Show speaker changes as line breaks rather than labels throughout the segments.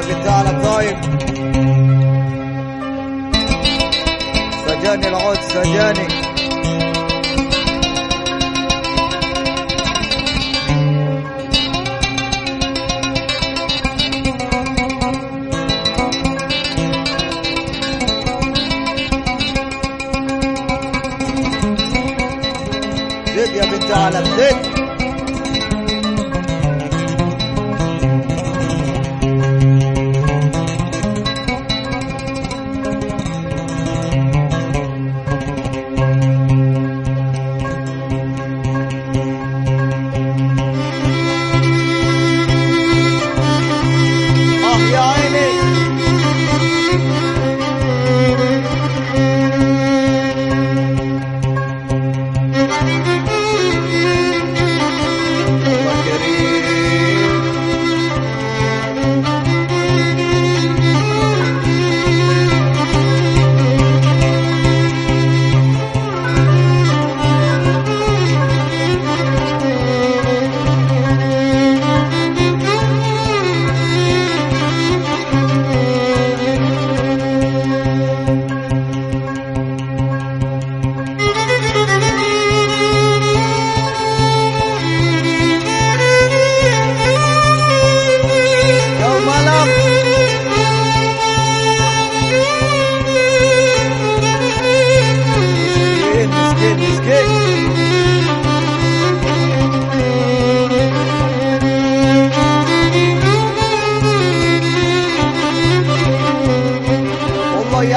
كنت على الضايق طيب. سجاني العود سجاني يا بنت على الدنيا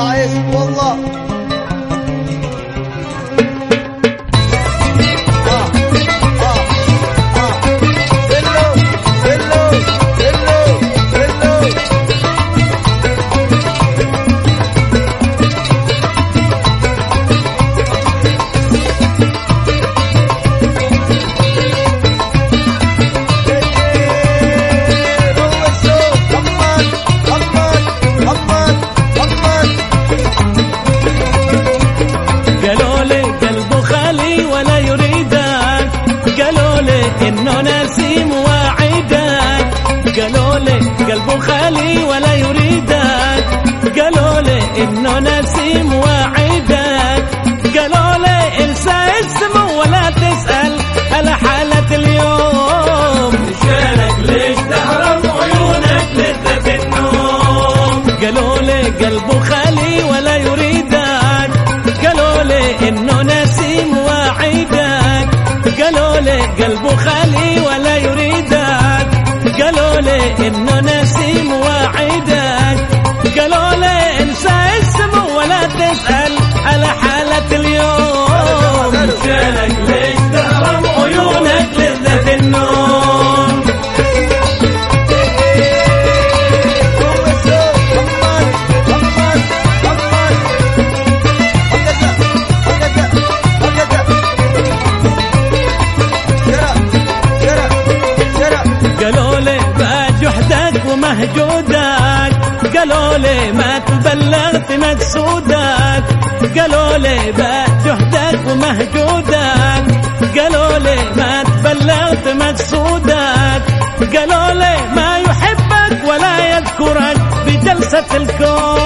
عايش والله
قلبه خالي ولا يريدك. قالوا لي إن قالوا لي ما تبلغت مقصودك قالوا لي بعد جهدك ومهجودك. قالوا لي ما تبلغت مقصودك قالوا لي ما يحبك ولا يذكرك. بجلسة الكون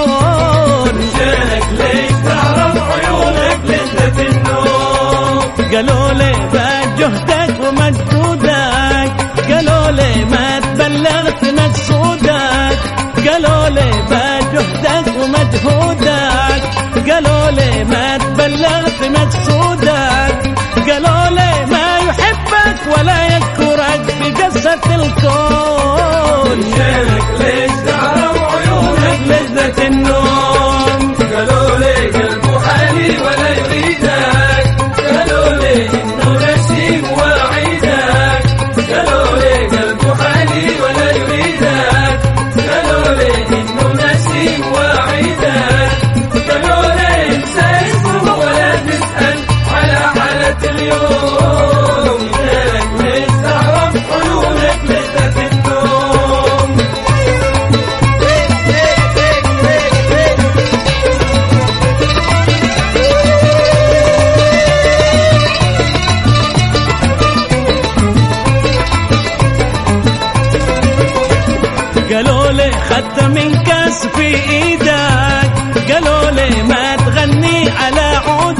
لي خدت من كاس في إيدك. قالوا لي ما تغني على
عود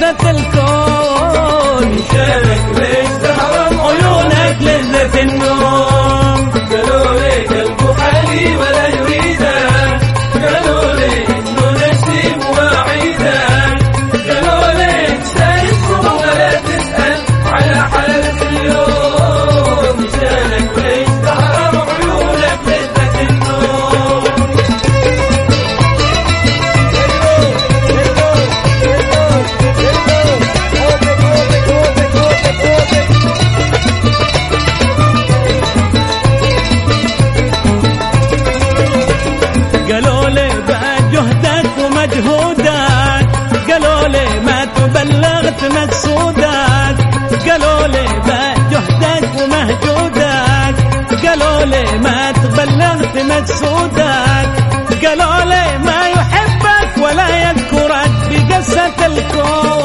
لذة
الكون مهجودك
قالوا لي
جهدك ومهجودك قالوا لي ما تبلغت مقصودك قالوا لي ما يحبك ولا يذكرك بقصة الكون.